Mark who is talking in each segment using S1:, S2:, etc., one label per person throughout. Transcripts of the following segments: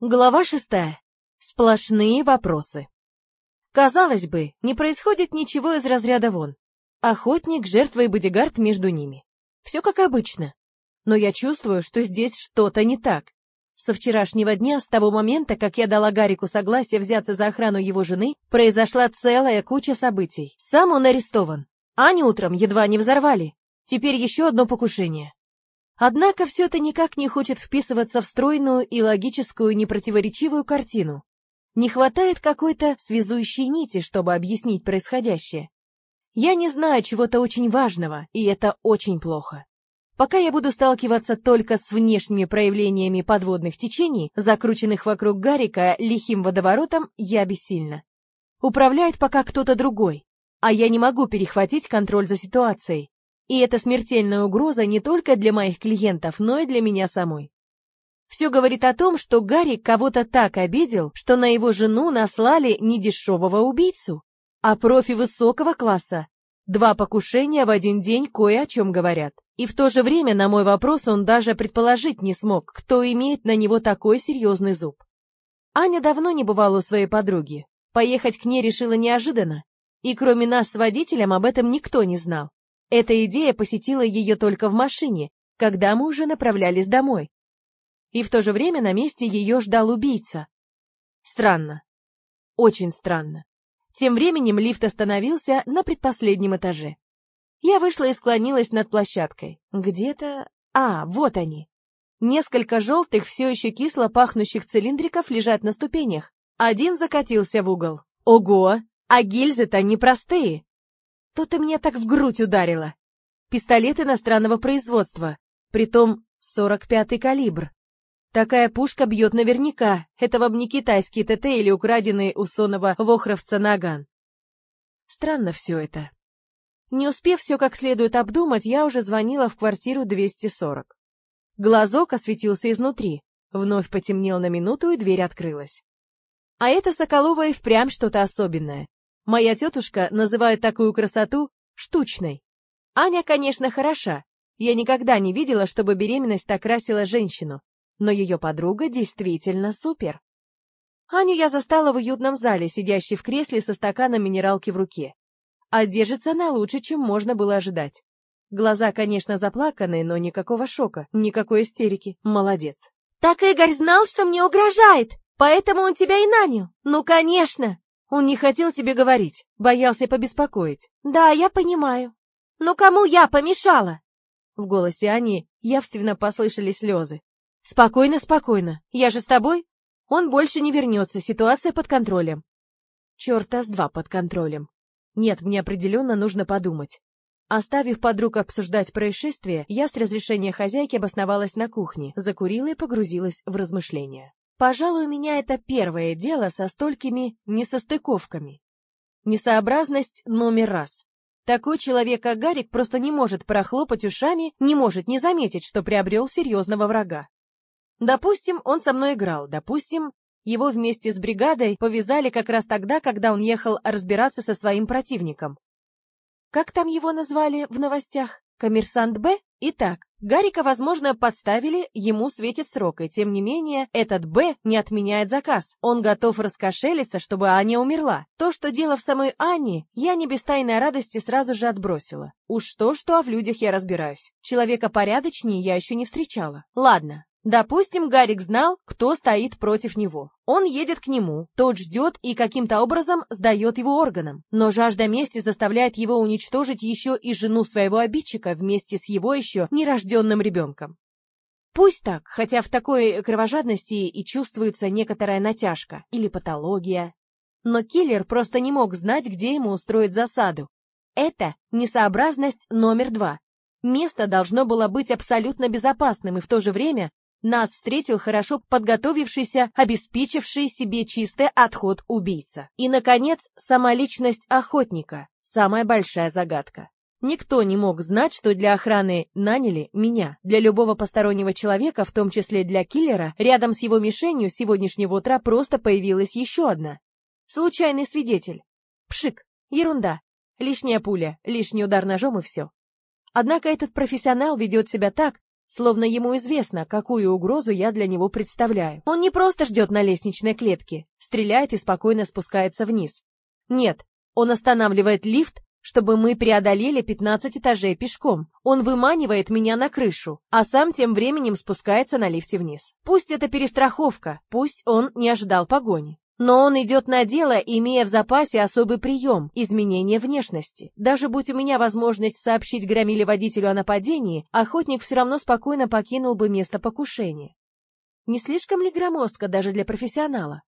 S1: Глава шестая. Сплошные вопросы. Казалось бы, не происходит ничего из разряда вон. Охотник, жертва и бодигард между ними. Все как обычно. Но я чувствую, что здесь что-то не так. Со вчерашнего дня, с того момента, как я дала Гарику согласие взяться за охрану его жены, произошла целая куча событий. Сам он арестован. Аню утром едва не взорвали. Теперь еще одно покушение. Однако все это никак не хочет вписываться в стройную и логическую непротиворечивую картину. Не хватает какой-то связующей нити, чтобы объяснить происходящее. Я не знаю чего-то очень важного, и это очень плохо. Пока я буду сталкиваться только с внешними проявлениями подводных течений, закрученных вокруг Гарика лихим водоворотом, я бессильна. Управляет пока кто-то другой, а я не могу перехватить контроль за ситуацией. И это смертельная угроза не только для моих клиентов, но и для меня самой. Все говорит о том, что Гарри кого-то так обидел, что на его жену наслали не дешевого убийцу, а профи высокого класса. Два покушения в один день кое о чем говорят. И в то же время на мой вопрос он даже предположить не смог, кто имеет на него такой серьезный зуб. Аня давно не бывала у своей подруги. Поехать к ней решила неожиданно. И кроме нас с водителем об этом никто не знал. Эта идея посетила ее только в машине, когда мы уже направлялись домой. И в то же время на месте ее ждал убийца. Странно. Очень странно. Тем временем лифт остановился на предпоследнем этаже. Я вышла и склонилась над площадкой. Где-то... А, вот они. Несколько желтых, все еще кисло пахнущих цилиндриков лежат на ступенях. Один закатился в угол. Ого! А гильзы-то непростые. Что-то меня так в грудь ударило. Пистолет иностранного производства, притом 45-й калибр. Такая пушка бьет наверняка, это вам не китайский ТТ или украденный у сонного вохровца наган. Странно все это. Не успев все как следует обдумать, я уже звонила в квартиру 240. Глазок осветился изнутри, вновь потемнел на минуту, и дверь открылась. А это Соколова и впрямь что-то особенное. Моя тетушка называет такую красоту штучной. Аня, конечно, хороша. Я никогда не видела, чтобы беременность так красила женщину. Но ее подруга действительно супер. Аню я застала в уютном зале, сидящей в кресле со стаканом минералки в руке. А держится она лучше, чем можно было ожидать. Глаза, конечно, заплаканные, но никакого шока, никакой истерики. Молодец.
S2: «Так Игорь знал, что мне угрожает, поэтому он тебя и нанял. Ну, конечно!»
S1: Он не хотел тебе говорить, боялся побеспокоить.
S2: Да, я понимаю. Но кому я помешала?
S1: В голосе Ани явственно послышались слезы. Спокойно, спокойно. Я же с тобой. Он больше не вернется, ситуация под контролем. Черта с два под контролем. Нет, мне определенно нужно подумать. Оставив подруг обсуждать происшествие, я с разрешения хозяйки обосновалась на кухне, закурила и погрузилась в размышления. Пожалуй, у меня это первое дело со столькими несостыковками. Несообразность номер раз. Такой человек, как Гарик, просто не может прохлопать ушами, не может не заметить, что приобрел серьезного врага. Допустим, он со мной играл, допустим, его вместе с бригадой повязали как раз тогда, когда он ехал разбираться со своим противником. Как там его назвали в новостях? Коммерсант Б? Итак, Гарика, возможно, подставили, ему светит срок, и тем не менее, этот Б не отменяет заказ. Он готов раскошелиться, чтобы Аня умерла. То, что дело в самой Ане, я не без тайной радости сразу же отбросила. Уж то-что, а в людях я разбираюсь. Человека порядочнее я еще не встречала. Ладно, Допустим, Гарик знал, кто стоит против него. Он едет к нему, тот ждет и каким-то образом сдает его органам. Но жажда мести заставляет его уничтожить еще и жену своего обидчика вместе с его еще нерожденным ребенком. Пусть так, хотя в такой кровожадности и чувствуется некоторая натяжка или патология. Но киллер просто не мог знать, где ему устроить засаду. Это несообразность номер два. Место должно было быть абсолютно безопасным и в то же время нас встретил хорошо подготовившийся, обеспечивший себе чистый отход убийца. И, наконец, сама личность охотника – самая большая загадка. Никто не мог знать, что для охраны наняли меня. Для любого постороннего человека, в том числе для киллера, рядом с его мишенью сегодняшнего утра просто появилась еще одна. Случайный свидетель. Пшик, ерунда. Лишняя пуля, лишний удар ножом и все. Однако этот профессионал ведет себя так, словно ему известно, какую угрозу я для него представляю. Он не просто ждет на лестничной клетке, стреляет и спокойно спускается вниз. Нет, он останавливает лифт, чтобы мы преодолели 15 этажей пешком. Он выманивает меня на крышу, а сам тем временем спускается на лифте вниз. Пусть это перестраховка, пусть он не ожидал погони. Но он идет на дело, имея в запасе особый прием – изменение внешности. Даже будь у меня возможность сообщить Громиле водителю о нападении, охотник все равно спокойно покинул бы место покушения. Не слишком ли громоздко даже для профессионала?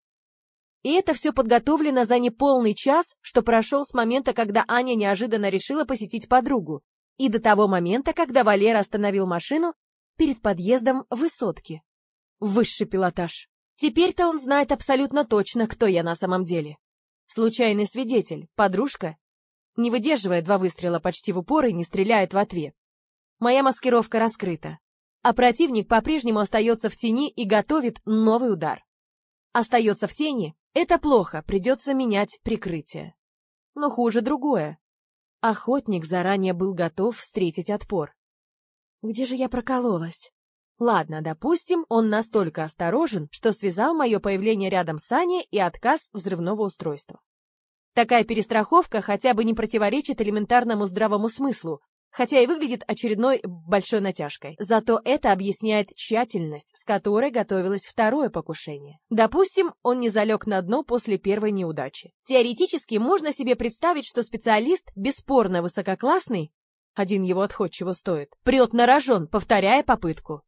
S1: И это все подготовлено за неполный час, что прошел с момента, когда Аня неожиданно решила посетить подругу, и до того момента, когда Валера остановил машину перед подъездом высотки. Высший пилотаж. Теперь-то он знает абсолютно точно, кто я на самом деле. Случайный свидетель, подружка, не выдерживая два выстрела почти в упор и не стреляет в ответ. Моя маскировка раскрыта, а противник по-прежнему остается в тени и готовит новый удар. Остается в тени — это плохо, придется менять прикрытие. Но хуже другое. Охотник заранее был готов встретить отпор. Где же я прокололась? Ладно, допустим, он настолько осторожен, что связал мое появление рядом с Аней и отказ взрывного устройства. Такая перестраховка хотя бы не противоречит элементарному здравому смыслу, хотя и выглядит очередной большой натяжкой. Зато это объясняет тщательность, с которой готовилось второе покушение. Допустим, он не залег на дно после первой неудачи. Теоретически можно себе представить, что специалист бесспорно высококлассный, один его отход чего стоит, прет на рожон, повторяя попытку.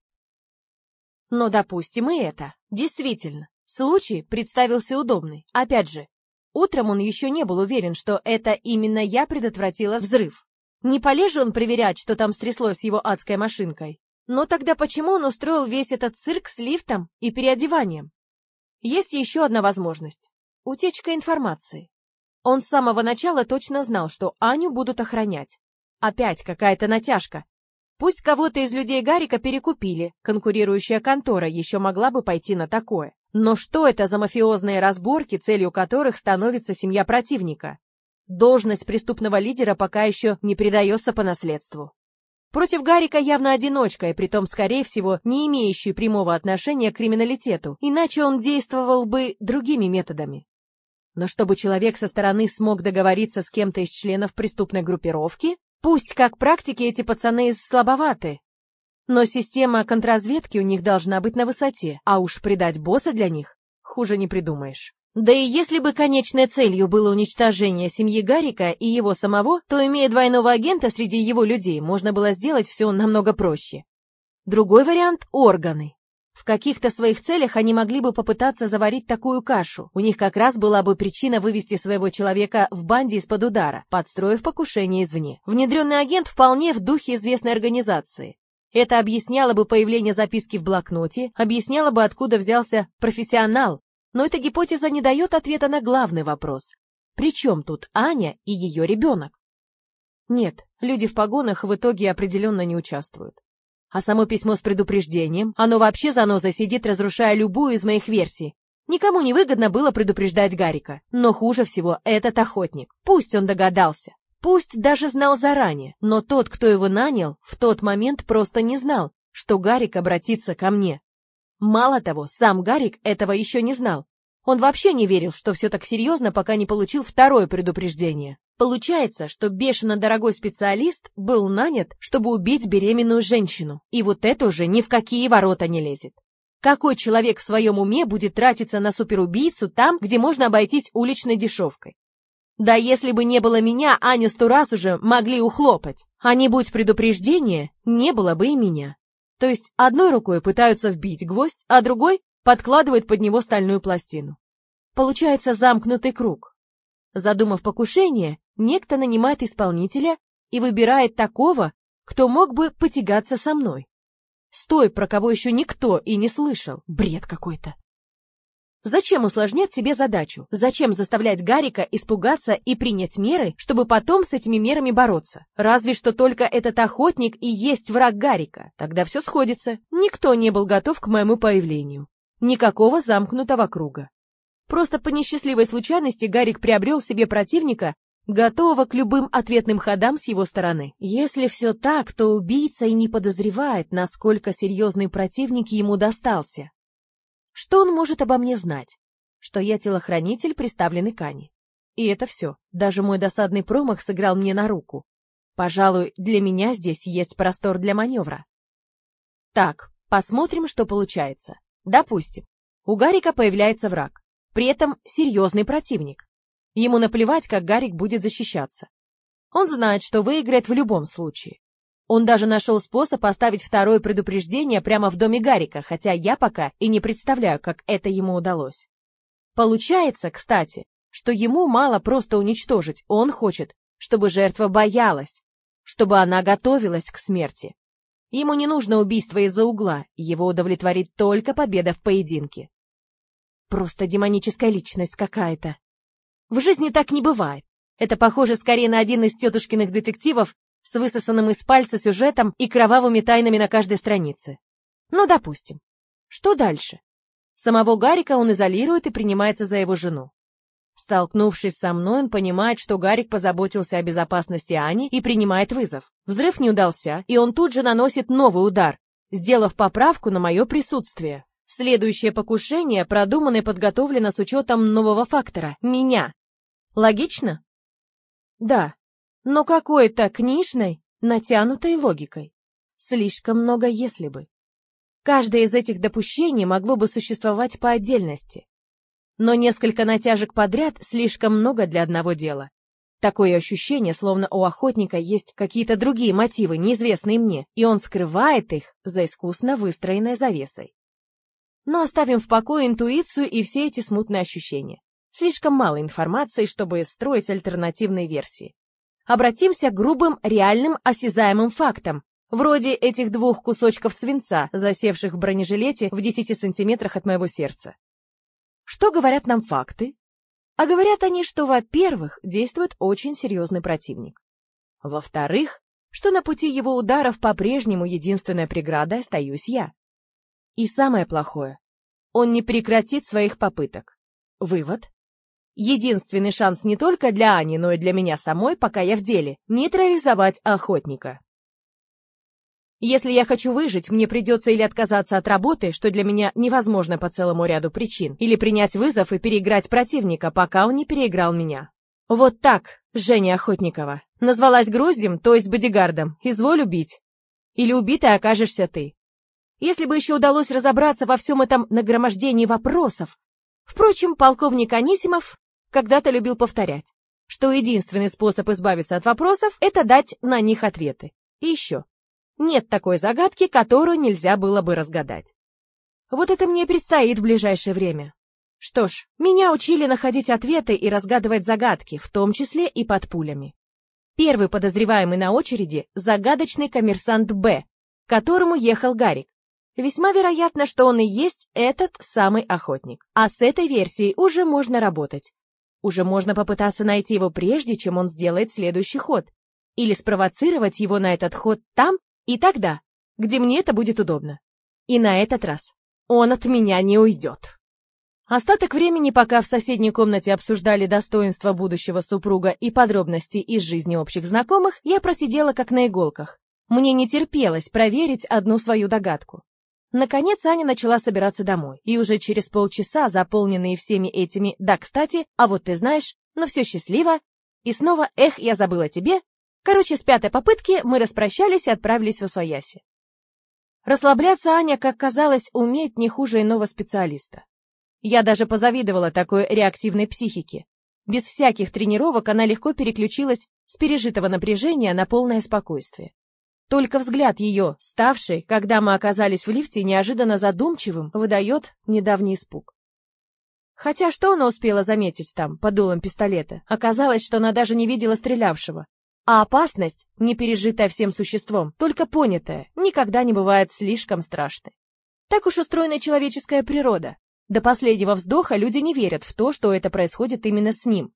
S1: Но допустим и это. Действительно, случай представился удобный. Опять же, утром он еще не был уверен, что это именно я предотвратила взрыв. Не полез же он проверять, что там стряслось его адской машинкой. Но тогда почему он устроил весь этот цирк с лифтом и переодеванием? Есть еще одна возможность. Утечка информации. Он с самого начала точно знал, что Аню будут охранять. Опять какая-то натяжка. Пусть кого-то из людей Гарика перекупили, конкурирующая контора еще могла бы пойти на такое. Но что это за мафиозные разборки, целью которых становится семья противника? Должность преступного лидера пока еще не передается по наследству. Против Гарика явно одиночка, и притом, скорее всего, не имеющий прямого отношения к криминалитету, иначе он действовал бы другими методами. Но чтобы человек со стороны смог договориться с кем-то из членов преступной группировки, Пусть как практики эти пацаны слабоваты, но система контрразведки у них должна быть на высоте, а уж предать босса для них хуже не придумаешь. Да и если бы конечной целью было уничтожение семьи Гарика и его самого, то, имея двойного агента среди его людей, можно было сделать все намного проще. Другой вариант – органы. В каких-то своих целях они могли бы попытаться заварить такую кашу. У них как раз была бы причина вывести своего человека в банде из-под удара, подстроив покушение извне. Внедренный агент вполне в духе известной организации. Это объясняло бы появление записки в блокноте, объясняло бы, откуда взялся профессионал. Но эта гипотеза не дает ответа на главный вопрос. При чем тут Аня и ее ребенок? Нет, люди в погонах в итоге определенно не участвуют. А само письмо с предупреждением, оно вообще заноза сидит, разрушая любую из моих версий. Никому не выгодно было предупреждать Гарика. Но хуже всего этот охотник. Пусть он догадался. Пусть даже знал заранее. Но тот, кто его нанял, в тот момент просто не знал, что Гарик обратится ко мне. Мало того, сам Гарик этого еще не знал. Он вообще не верил, что все так серьезно, пока не получил второе предупреждение. Получается, что бешено дорогой специалист был нанят, чтобы убить беременную женщину. И вот это уже ни в какие ворота не лезет. Какой человек в своем уме будет тратиться на суперубийцу там, где можно обойтись уличной дешевкой? Да если бы не было меня, Аню сто раз уже могли ухлопать. А не будь предупреждения, не было бы и меня. То есть одной рукой пытаются вбить гвоздь, а другой подкладывает под него стальную пластину. Получается замкнутый круг. Задумав покушение, некто нанимает исполнителя и выбирает такого, кто мог бы потягаться со мной. С про кого еще никто и не слышал. Бред какой-то. Зачем усложнять себе задачу? Зачем заставлять Гарика испугаться и принять меры, чтобы потом с этими мерами бороться? Разве что только этот охотник и есть враг Гарика. Тогда все сходится. Никто не был готов к моему появлению. Никакого замкнутого круга. Просто по несчастливой случайности Гарик приобрел себе противника готового к любым ответным ходам с его стороны. Если все так, то убийца и не подозревает, насколько серьезный противник ему достался. Что он может обо мне знать? Что я телохранитель, приставленный к Ане. И это все. Даже мой досадный промах сыграл мне на руку. Пожалуй, для меня здесь есть простор для маневра. Так, посмотрим, что получается. Допустим, у Гарика появляется враг. При этом серьезный противник. Ему наплевать, как Гарик будет защищаться. Он знает, что выиграет в любом случае. Он даже нашел способ оставить второе предупреждение прямо в доме Гарика, хотя я пока и не представляю, как это ему удалось. Получается, кстати, что ему мало просто уничтожить, он хочет, чтобы жертва боялась, чтобы она готовилась к смерти. Ему не нужно убийство из-за угла, его удовлетворит только победа в поединке. Просто демоническая личность какая-то. В жизни так не бывает. Это похоже скорее на один из тетушкиных детективов с высосанным из пальца сюжетом и кровавыми тайнами на каждой странице. Ну, допустим. Что дальше? Самого Гарика он изолирует и принимается за его жену. Столкнувшись со мной, он понимает, что Гарик позаботился о безопасности Ани и принимает вызов. Взрыв не удался, и он тут же наносит новый удар, сделав поправку на мое присутствие. Следующее покушение продумано и подготовлено с учетом нового фактора — меня. Логично? Да, но какой-то книжной, натянутой логикой. Слишком много «если бы». Каждое из этих допущений могло бы существовать по отдельности. Но несколько натяжек подряд слишком много для одного дела. Такое ощущение, словно у охотника есть какие-то другие мотивы, неизвестные мне, и он скрывает их за искусно выстроенной завесой. Но оставим в покое интуицию и все эти смутные ощущения. Слишком мало информации, чтобы строить альтернативные версии. Обратимся к грубым, реальным, осязаемым фактам, вроде этих двух кусочков свинца, засевших в бронежилете в 10 сантиметрах от моего сердца. Что говорят нам факты? А говорят они, что, во-первых, действует очень серьезный противник. Во-вторых, что на пути его ударов по-прежнему единственная преграда остаюсь я. И самое плохое, он не прекратит своих попыток. Вывод. Единственный шанс не только для Ани, но и для меня самой, пока я в деле, нейтрализовать охотника. Если я хочу выжить, мне придется или отказаться от работы, что для меня невозможно по целому ряду причин, или принять вызов и переиграть противника, пока он не переиграл меня. Вот так, Женя Охотникова. Назвалась груздем, то есть бодигардом. Изволь убить. Или убитой окажешься ты. Если бы еще удалось разобраться во всем этом нагромождении вопросов. Впрочем, полковник Анисимов когда-то любил повторять, что единственный способ избавиться от вопросов – это дать на них ответы. И еще. Нет такой загадки, которую нельзя было бы разгадать. Вот это мне предстоит в ближайшее время. Что ж, меня учили находить ответы и разгадывать загадки, в том числе и под пулями. Первый подозреваемый на очереди – загадочный коммерсант Б, к которому ехал Гарик. Весьма вероятно, что он и есть этот самый охотник. А с этой версией уже можно работать. Уже можно попытаться найти его прежде, чем он сделает следующий ход. Или спровоцировать его на этот ход там, и тогда, где мне это будет удобно. И на этот раз он от меня не уйдет. Остаток времени, пока в соседней комнате обсуждали достоинства будущего супруга и подробности из жизни общих знакомых, я просидела как на иголках. Мне не терпелось проверить одну свою догадку. Наконец Аня начала собираться домой, и уже через полчаса, заполненные всеми этими «да, кстати», «а вот ты знаешь», «но все счастливо», и снова «эх, я забыла тебе», Короче, с пятой попытки мы распрощались и отправились в Освояси. Расслабляться Аня, как казалось, умеет не хуже иного специалиста. Я даже позавидовала такой реактивной психике. Без всяких тренировок она легко переключилась с пережитого напряжения на полное спокойствие. Только взгляд ее, ставший, когда мы оказались в лифте, неожиданно задумчивым, выдает недавний испуг. Хотя что она успела заметить там, под дулом пистолета? Оказалось, что она даже не видела стрелявшего, а опасность, не пережитая всем существом, только понятая, никогда не бывает слишком страшной. Так уж устроена человеческая природа. До последнего вздоха люди не верят в то, что это происходит именно с ним.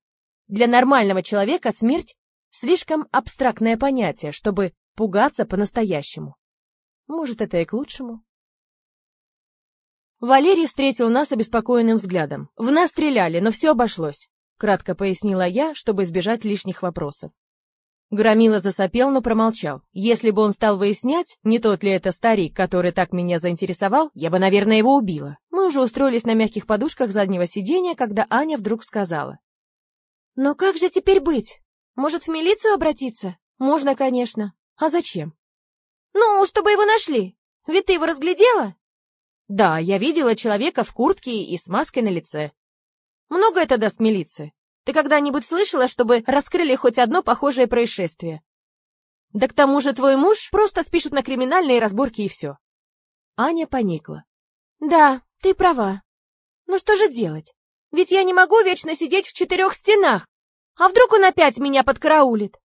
S1: Для нормального человека смерть – слишком абстрактное понятие, чтобы пугаться по-настоящему. Может, это и к лучшему. Валерий встретил нас обеспокоенным взглядом. В нас стреляли, но все обошлось. кратко пояснила я, чтобы избежать лишних вопросов. Громила засопел, но промолчал. Если бы он стал выяснять, не тот ли это старик, который так меня заинтересовал, я бы, наверное, его убила. Мы уже устроились на мягких подушках заднего сиденья, когда Аня вдруг сказала.
S2: «Но как же теперь быть? Может, в милицию обратиться?»
S1: «Можно, конечно. А зачем?»
S2: «Ну, чтобы его нашли. Ведь ты его разглядела?»
S1: «Да, я видела человека в куртке и с маской на лице. Много это даст милиции? Ты когда-нибудь слышала, чтобы раскрыли хоть одно похожее происшествие? Да к тому же твой муж просто спишут на криминальные разборки и все. Аня поникла.
S2: Да, ты права. Но что же делать? Ведь я не могу вечно сидеть в четырех стенах. А вдруг он опять меня подкараулит?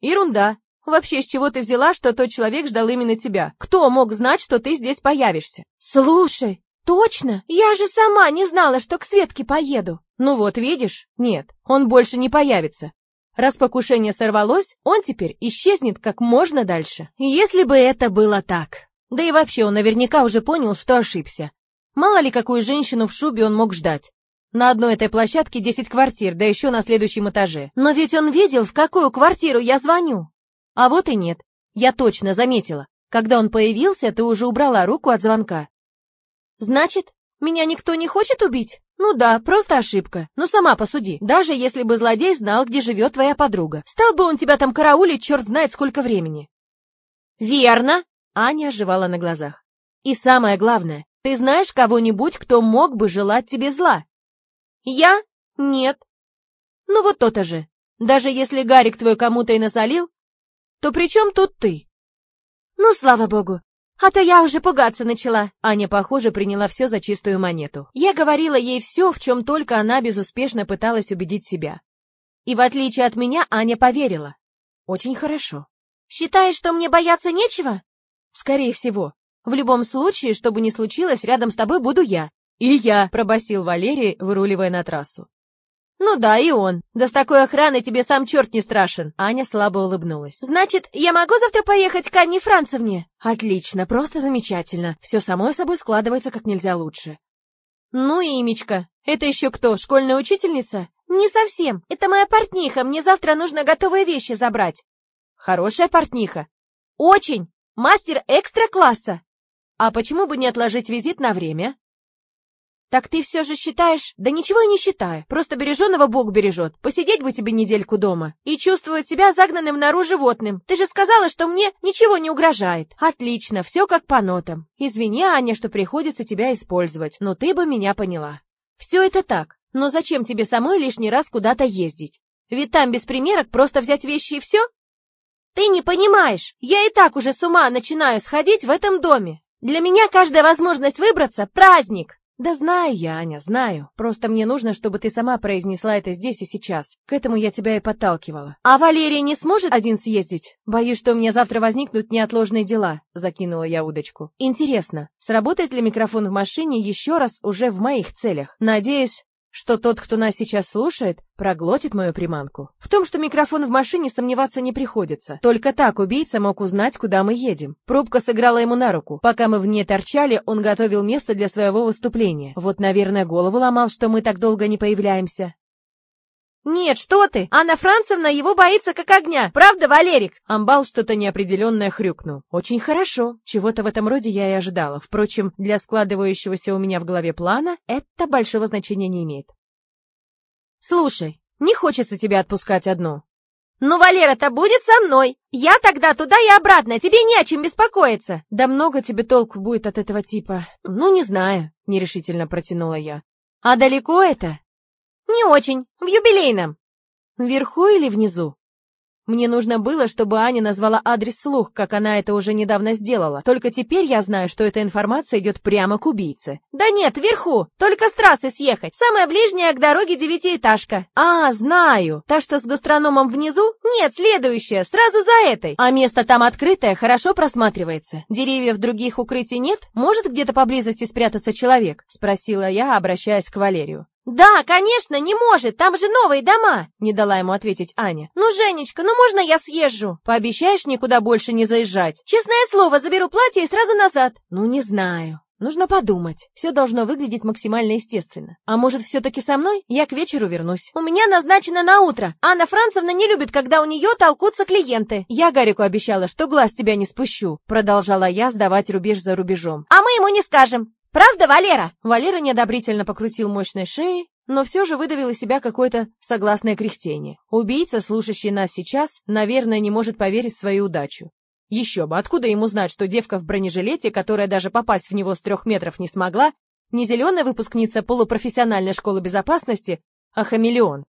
S1: Ерунда. Вообще, с чего ты взяла, что тот человек ждал именно тебя? Кто мог знать, что ты здесь появишься?
S2: Слушай, точно, я же сама не знала, что к Светке поеду.
S1: Ну вот, видишь? Нет, он больше не появится. Раз покушение сорвалось, он теперь исчезнет как можно дальше. Если бы это было так. Да и вообще он наверняка уже понял, что ошибся. Мало ли, какую женщину в шубе он мог ждать. На одной этой площадке 10 квартир, да еще на следующем этаже. Но ведь он видел, в какую квартиру я звоню. А вот и нет. Я точно заметила. Когда он появился, ты уже убрала руку от звонка.
S2: Значит, меня никто не хочет убить?
S1: Ну да, просто ошибка. Но сама посуди. Даже если бы злодей знал, где живет твоя подруга, стал бы он тебя там караулить черт знает сколько времени.
S2: Верно.
S1: Аня оживала на глазах. И самое главное, ты знаешь кого-нибудь, кто мог бы желать тебе зла?
S2: Я? Нет.
S1: Ну вот то-то же. Даже если Гарик твой кому-то и насолил, то при чем тут ты?
S2: Ну, слава богу, а то я уже пугаться начала.
S1: Аня, похоже, приняла все за чистую монету. Я говорила ей все, в чем только она безуспешно пыталась убедить себя. И в отличие от меня, Аня поверила. Очень хорошо.
S2: Считаешь, что мне бояться нечего?
S1: Скорее всего. В любом случае, что бы ни случилось, рядом с тобой буду я. И я, пробасил Валерий, выруливая на трассу. «Ну да, и он. Да с такой охраной тебе сам черт не страшен!» Аня слабо улыбнулась.
S2: «Значит, я могу завтра поехать к Анне Францевне?»
S1: «Отлично, просто замечательно. Все само собой складывается как нельзя лучше». «Ну, Имечка, это еще кто, школьная учительница?»
S2: «Не совсем. Это моя портниха. Мне завтра нужно готовые вещи забрать».
S1: «Хорошая портниха?»
S2: «Очень. Мастер экстра-класса».
S1: «А почему бы не отложить визит на время?»
S2: «Так ты все же считаешь?»
S1: «Да ничего я не считаю. Просто береженого Бог бережет. Посидеть бы тебе недельку дома и чувствовать себя загнанным наружу животным. Ты же сказала, что мне ничего не угрожает». «Отлично, все как по нотам. Извини, Аня, что приходится тебя использовать, но ты бы меня поняла». «Все это так. Но зачем тебе самой лишний раз куда-то ездить? Ведь там без примерок просто взять вещи и все?»
S2: «Ты не понимаешь. Я и так уже с ума начинаю сходить в этом доме. Для меня каждая возможность выбраться — праздник».
S1: Да знаю я, Аня, знаю. Просто мне нужно, чтобы ты сама произнесла это здесь и сейчас. К этому я тебя и подталкивала. А Валерий не сможет один съездить? Боюсь, что у меня завтра возникнут неотложные дела, закинула я удочку. Интересно, сработает ли микрофон в машине еще раз уже в моих целях? Надеюсь, что тот, кто нас сейчас слушает, проглотит мою приманку. В том, что микрофон в машине, сомневаться не приходится. Только так убийца мог узнать, куда мы едем. Пробка сыграла ему на руку. Пока мы в ней торчали, он готовил место для своего выступления. Вот, наверное, голову ломал, что мы так долго не появляемся.
S2: «Нет, что ты! Анна Францевна его боится как огня! Правда, Валерик?»
S1: Амбал что-то неопределенное хрюкнул. «Очень хорошо. Чего-то в этом роде я и ожидала. Впрочем, для складывающегося у меня в голове плана это большого значения не имеет». «Слушай, не хочется тебя отпускать одну».
S2: «Ну, Валера-то будет со мной! Я тогда туда и обратно, тебе не о чем беспокоиться!»
S1: «Да много тебе толку будет от этого типа». «Ну, не знаю», — нерешительно протянула я. «А далеко это?»
S2: «Не очень. В юбилейном».
S1: «Вверху или внизу?» Мне нужно было, чтобы Аня назвала адрес слух, как она это уже недавно сделала. Только теперь я знаю, что эта информация идет прямо к убийце.
S2: Да нет, вверху. Только с трассы съехать. Самая ближняя к дороге девятиэтажка.
S1: А, знаю. Та, что с гастрономом внизу?
S2: Нет, следующая, сразу за этой.
S1: А место там открытое, хорошо просматривается. Деревьев других укрытий нет? Может где-то поблизости спрятаться человек? Спросила я, обращаясь к Валерию.
S2: «Да, конечно, не может, там же новые дома!»
S1: Не дала ему ответить Аня.
S2: «Ну, Женечка, ну можно я съезжу?»
S1: «Пообещаешь никуда больше не заезжать?»
S2: «Честное слово, заберу платье и сразу назад!»
S1: «Ну, не знаю. Нужно подумать. Все должно выглядеть максимально естественно. А может, все-таки со мной? Я к вечеру вернусь.
S2: У меня назначено на утро. Анна Францевна не любит, когда у нее толкутся клиенты.
S1: Я Гарику обещала, что глаз тебя не спущу. Продолжала я сдавать рубеж за рубежом.
S2: А мы ему не скажем. Правда, Валера?
S1: Валера неодобрительно покрутил мощной шеей, но все же выдавил из себя какое-то согласное кряхтение. Убийца, слушающий нас сейчас, наверное, не может поверить в свою удачу. Еще бы, откуда ему знать, что девка в бронежилете, которая даже попасть в него с трех метров не смогла, не зеленая выпускница полупрофессиональной школы безопасности, а хамелеон,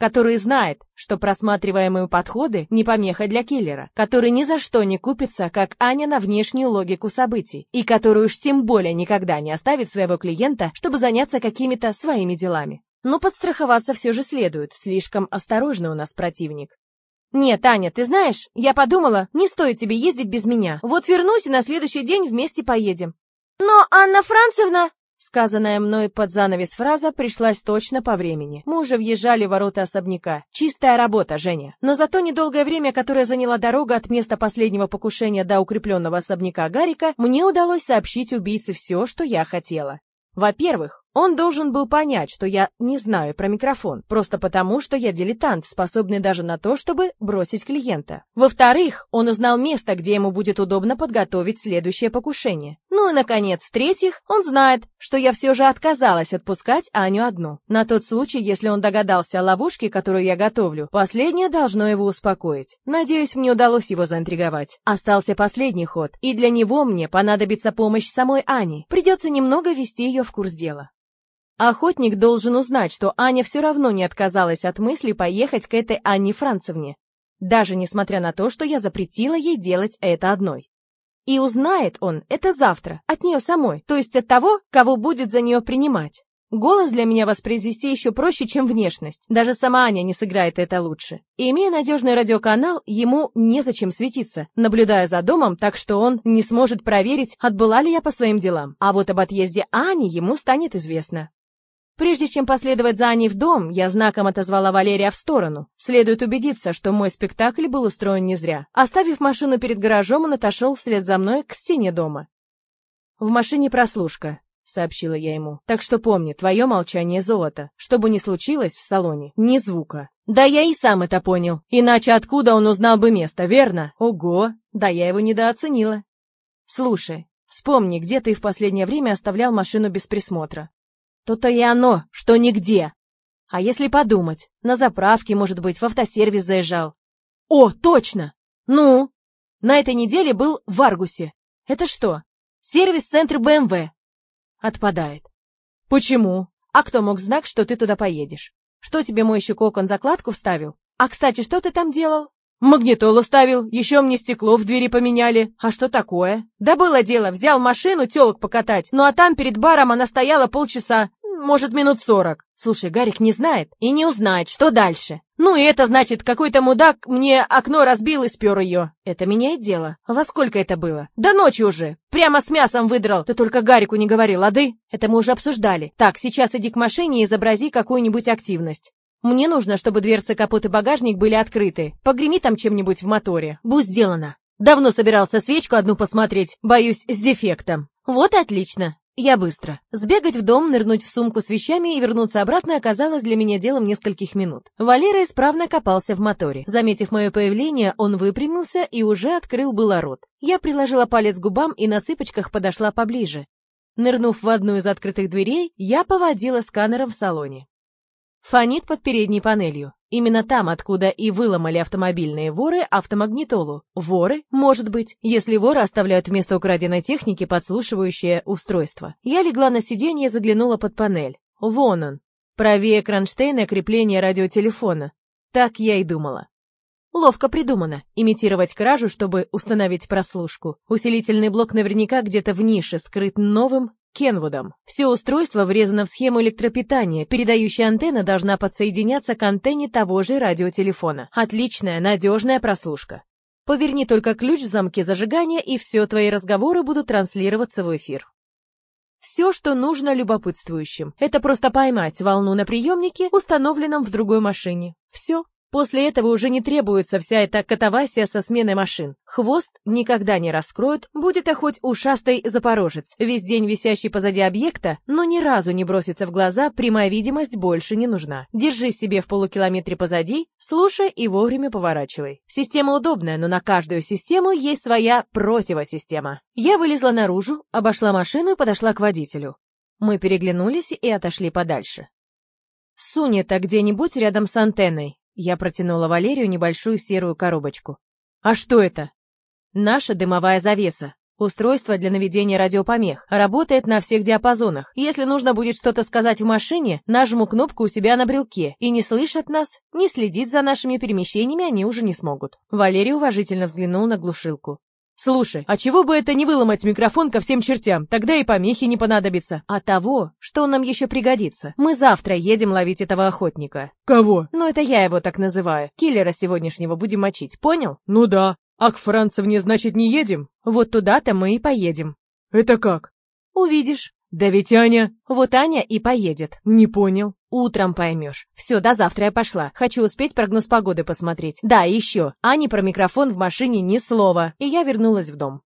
S1: который знает, что просматриваемые подходы не помеха для киллера, который ни за что не купится, как Аня, на внешнюю логику событий, и который уж тем более никогда не оставит своего клиента, чтобы заняться какими-то своими делами. Но подстраховаться все же следует, слишком осторожный у нас противник. «Нет, Аня, ты знаешь, я подумала, не стоит тебе ездить без меня. Вот вернусь и на следующий день вместе поедем».
S2: «Но Анна Францевна...»
S1: Сказанная мной под занавес фраза пришлась точно по времени. Мы уже въезжали в ворота особняка. Чистая работа, Женя. Но зато недолгое время, которое заняла дорога от места последнего покушения до укрепленного особняка Гарика, мне удалось сообщить убийце все, что я хотела. Во-первых, он должен был понять, что я не знаю про микрофон, просто потому, что я дилетант, способный даже на то, чтобы бросить клиента. Во-вторых, он узнал место, где ему будет удобно подготовить следующее покушение. Ну и, наконец, в-третьих, он знает, что я все же отказалась отпускать Аню одну. На тот случай, если он догадался о ловушке, которую я готовлю, последнее должно его успокоить. Надеюсь, мне удалось его заинтриговать. Остался последний ход, и для него мне понадобится помощь самой Ани. Придется немного ввести ее в курс дела. Охотник должен узнать, что Аня все равно не отказалась от мысли поехать к этой Анне Францевне, даже несмотря на то, что я запретила ей делать это одной. И узнает он это завтра, от нее самой, то есть от того, кого будет за нее принимать. Голос для меня воспроизвести еще проще, чем внешность. Даже сама Аня не сыграет это лучше. И имея надежный радиоканал, ему незачем светиться, наблюдая за домом, так что он не сможет проверить, отбыла ли я по своим делам. А вот об отъезде Ани ему станет известно. Прежде чем последовать за Аней в дом, я знаком отозвала Валерия в сторону. Следует убедиться, что мой спектакль был устроен не зря. Оставив машину перед гаражом, он отошел вслед за мной к стене дома. «В машине прослушка», — сообщила я ему. «Так что помни, твое молчание — золото. Что бы ни случилось в салоне, ни звука». «Да я и сам это понял. Иначе откуда он узнал бы место, верно?» «Ого! Да я его недооценила». «Слушай, вспомни, где ты в последнее время оставлял машину без присмотра. То-то и оно, что нигде. А если подумать, на заправке, может быть, в автосервис заезжал. О, точно! Ну? На этой неделе был в Аргусе. Это что? Сервис-центр БМВ. Отпадает. Почему? А кто мог знать, что ты туда поедешь? Что тебе мойщик окон закладку вставил? А, кстати, что ты там делал? Магнитолу ставил, еще мне стекло в двери поменяли. А что такое? Да было дело, взял машину телок покатать, ну а там перед баром она стояла полчаса, может, минут сорок. Слушай, Гарик не знает и не узнает, что дальше. Ну и это значит, какой-то мудак мне окно разбил и спер ее. Это меняет дело. Во сколько это было? Да ночью уже. Прямо с мясом выдрал. Ты только Гарику не говори, лады? Это мы уже обсуждали. Так, сейчас иди к машине и изобрази какую-нибудь активность. Мне нужно, чтобы дверцы капот и багажник были открыты. Погреми там чем-нибудь в моторе. Будь сделано. Давно собирался свечку одну посмотреть, боюсь, с дефектом. Вот и отлично. Я быстро. Сбегать в дом, нырнуть в сумку с вещами и вернуться обратно оказалось для меня делом нескольких минут. Валера исправно копался в моторе. Заметив мое появление, он выпрямился и уже открыл было рот. Я приложила палец к губам и на цыпочках подошла поближе. Нырнув в одну из открытых дверей, я поводила сканером в салоне. Фонит под передней панелью. Именно там, откуда и выломали автомобильные воры автомагнитолу. Воры, может быть, если воры оставляют вместо украденной техники подслушивающее устройство. Я легла на сиденье и заглянула под панель. Вон он. Правее кронштейна крепление радиотелефона. Так я и думала. Ловко придумано. Имитировать кражу, чтобы установить прослушку. Усилительный блок наверняка где-то в нише скрыт новым Кенвудом. Все устройство врезано в схему электропитания. Передающая антенна должна подсоединяться к антенне того же радиотелефона. Отличная, надежная прослушка. Поверни только ключ в замке зажигания, и все твои разговоры будут транслироваться в эфир. Все, что нужно любопытствующим, это просто поймать волну на приемнике, установленном в другой машине. Все. После этого уже не требуется вся эта катавасия со сменой машин. Хвост никогда не раскроют, будет а хоть ушастый запорожец, весь день висящий позади объекта, но ни разу не бросится в глаза, прямая видимость больше не нужна. Держи себе в полукилометре позади, слушай и вовремя поворачивай. Система удобная, но на каждую систему есть своя противосистема. Я вылезла наружу, обошла машину и подошла к водителю. Мы переглянулись и отошли подальше. Сунь это где-нибудь рядом с антенной. Я протянула Валерию небольшую серую коробочку. «А что это?» «Наша дымовая завеса. Устройство для наведения радиопомех. Работает на всех диапазонах. Если нужно будет что-то сказать в машине, нажму кнопку у себя на брелке, и не слышат нас, не следить за нашими перемещениями они уже не смогут». Валерий уважительно взглянул на глушилку. «Слушай, а чего бы это не выломать микрофон ко всем чертям? Тогда и помехи не понадобится». «А того, что он нам еще пригодится. Мы завтра едем ловить этого охотника».
S3: «Кого?»
S1: «Ну, это я его так называю. Киллера сегодняшнего будем мочить, понял?»
S3: «Ну да. А к Францевне, значит, не едем?»
S1: «Вот туда-то мы и поедем».
S3: «Это как?»
S1: «Увидишь».
S3: «Да ведь Аня...»
S1: «Вот Аня и поедет».
S3: «Не понял».
S1: Утром поймешь. Все, до завтра я пошла. Хочу успеть прогноз погоды посмотреть. Да, еще. Ане про микрофон в машине ни слова. И я вернулась в дом.